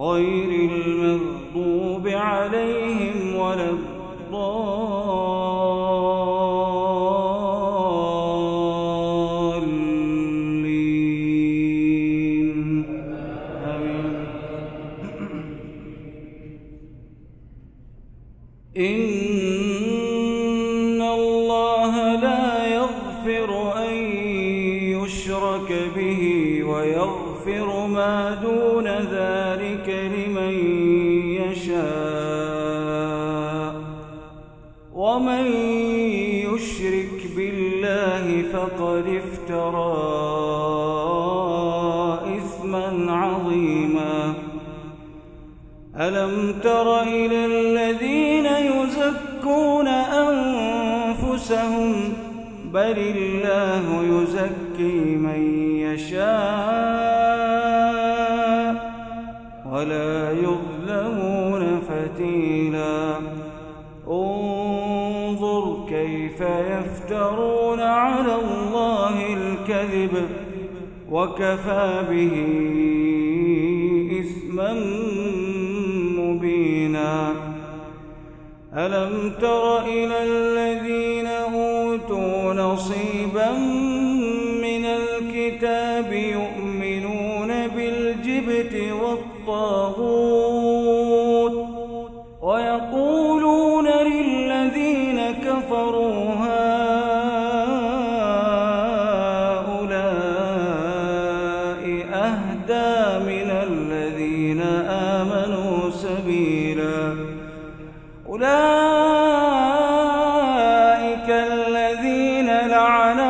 غير المغضوب عليهم ولا الضالين. آمين إن الله لا يغفر أن يشرك به ويغفر ما دون يشاء. ومن يشرك بالله فقد افترى إثما عظيما. ألم تر إلى الذين يزكون أنفسهم؟ بل الله يزكي من يشاء. ولا يظلمون فتيلا انظر كيف يفترون على الله الكذب وكفى به إثما مبينا. ألم تر إلى الذين أوتوا نصيبا من الكتاب يؤمنون ويقولون للذين كفروا هؤلاء أهدى من الذين آمنوا سبيلا. أولئك الذين لعنهم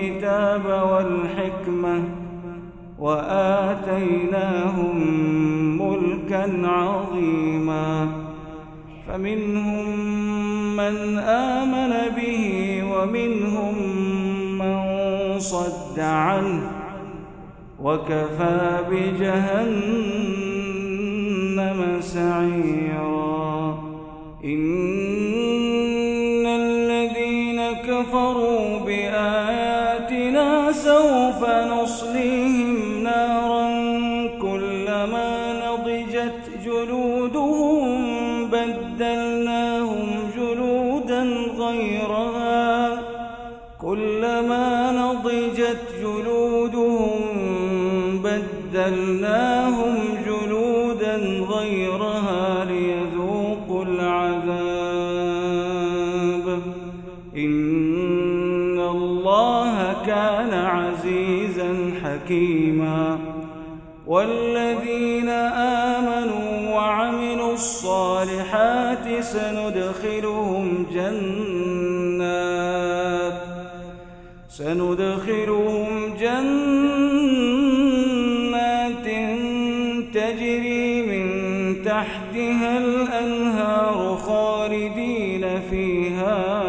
الكتاب والحكمة وآتيناهم ملكا عظيما فمنهم من آمن به ومنهم من صد عنه وكفى بجهنم بآياتنا سوف نصليهم نارا كلما نضجت جلودهم بدلناهم جلودا غيرها. كلما نضجت جلودهم بدلناهم جلودا غيرها. عزيزا حكيما. والذين آمنوا وعملوا الصالحات سندخلهم جنات سندخلهم جنات تجري من تحتها الأنهار خالدين فيها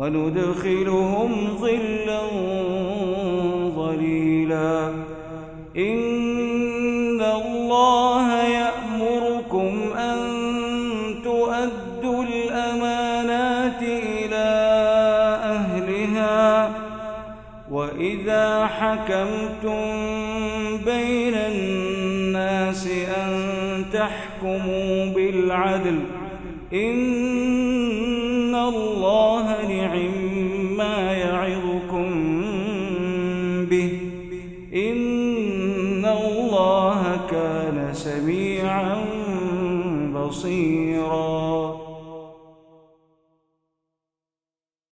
وندخلهم ظلا ظليلا. إن الله يأمركم أن تؤدوا الأمانات إلى أهلها. وإذا حكمتم بين الناس أن تحكموا بالعدل إن الله نعم ما يعظكم به. إن الله كان سميعا بصيراً.